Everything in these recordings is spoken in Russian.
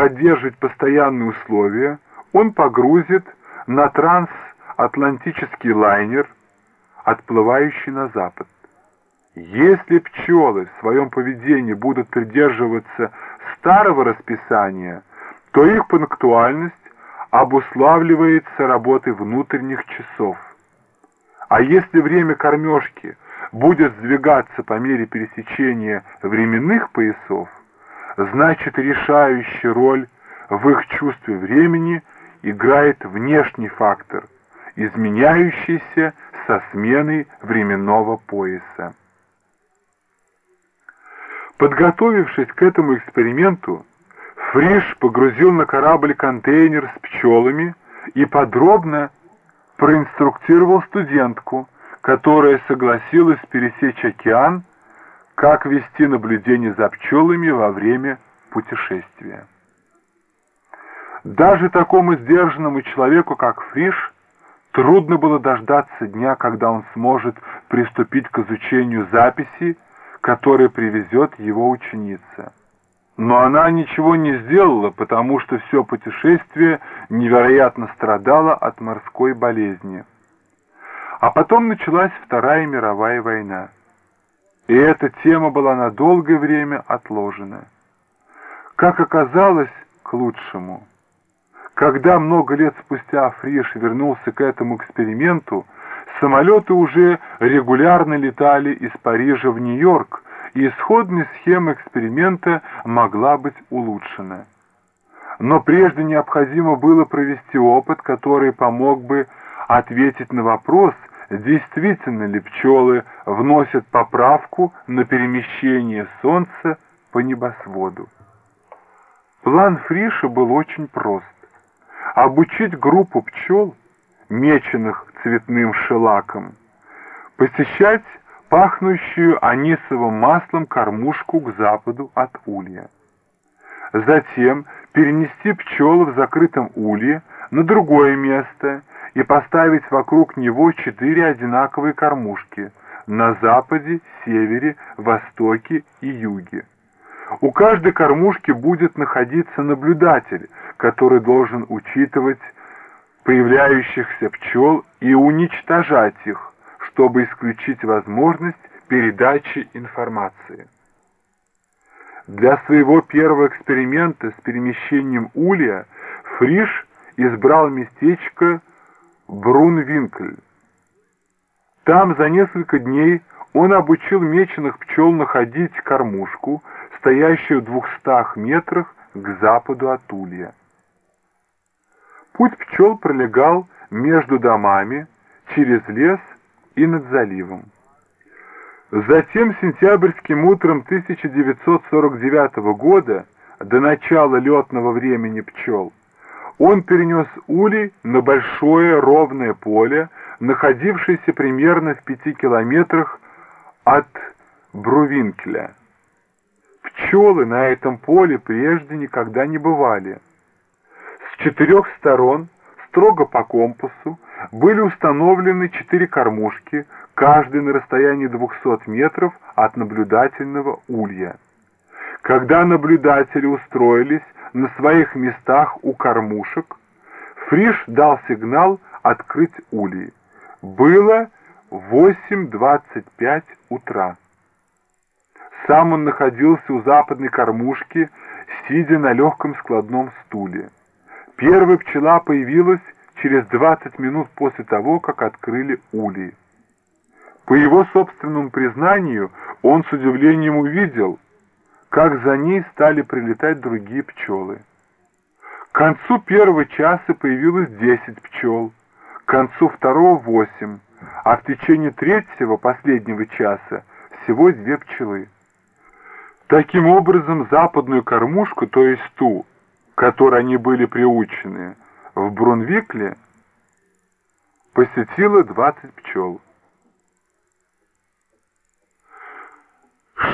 поддерживать постоянные условия, он погрузит на трансатлантический лайнер, отплывающий на запад. Если пчелы в своем поведении будут придерживаться старого расписания, то их пунктуальность обуславливается работой внутренних часов. А если время кормежки будет сдвигаться по мере пересечения временных поясов, значит решающую роль в их чувстве времени играет внешний фактор, изменяющийся со сменой временного пояса. Подготовившись к этому эксперименту, Фриш погрузил на корабль контейнер с пчелами и подробно проинструктировал студентку, которая согласилась пересечь океан, как вести наблюдение за пчелами во время путешествия. Даже такому сдержанному человеку, как Фриш, трудно было дождаться дня, когда он сможет приступить к изучению записей, которые привезет его ученица. Но она ничего не сделала, потому что все путешествие невероятно страдало от морской болезни. А потом началась Вторая мировая война. И эта тема была на долгое время отложена. Как оказалось, к лучшему. Когда много лет спустя Фриш вернулся к этому эксперименту, самолеты уже регулярно летали из Парижа в Нью-Йорк, и исходная схема эксперимента могла быть улучшена. Но прежде необходимо было провести опыт, который помог бы ответить на вопрос, действительно ли пчелы вносят поправку на перемещение Солнца по небосводу. План Фриша был очень прост. Обучить группу пчел, меченых цветным шелаком, посещать пахнущую анисовым маслом кормушку к западу от улья. Затем перенести пчелы в закрытом улье на другое место и поставить вокруг него четыре одинаковые кормушки на западе, севере, востоке и юге. У каждой кормушки будет находиться наблюдатель, который должен учитывать появляющихся пчел и уничтожать их, чтобы исключить возможность передачи информации. Для своего первого эксперимента с перемещением улья Фриш избрал местечко Брунвинкль. Там за несколько дней он обучил меченых пчел находить кормушку, стоящую в двухстах метрах к западу от улья. Путь пчел пролегал между домами, через лес и над заливом. Затем сентябрьским утром 1949 года, до начала летного времени пчел, он перенес улей на большое ровное поле, находившееся примерно в пяти километрах от Брувинкеля. Пчелы на этом поле прежде никогда не бывали. С четырех сторон, строго по компасу, были установлены четыре кормушки, каждый на расстоянии 200 метров от наблюдательного улья. Когда наблюдатели устроились на своих местах у кормушек, Фриш дал сигнал открыть ульи. Было 8.25 утра. Сам он находился у западной кормушки, сидя на легком складном стуле. Первая пчела появилась через 20 минут после того, как открыли улей. По его собственному признанию, он с удивлением увидел, как за ней стали прилетать другие пчелы. К концу первого часа появилось 10 пчел, к концу второго 8, а в течение третьего, последнего часа, всего две пчелы. Таким образом, западную кормушку, то есть ту, которой они были приучены, в Брунвикле посетило 20 пчел.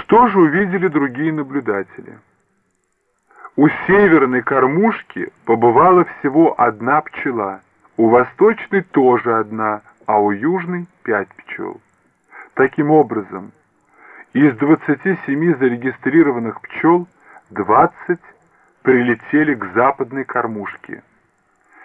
Что же увидели другие наблюдатели? У северной кормушки побывала всего одна пчела, у восточной тоже одна, а у южной пять пчел. Таким образом, из 27 зарегистрированных пчел 20 прилетели к западной кормушке.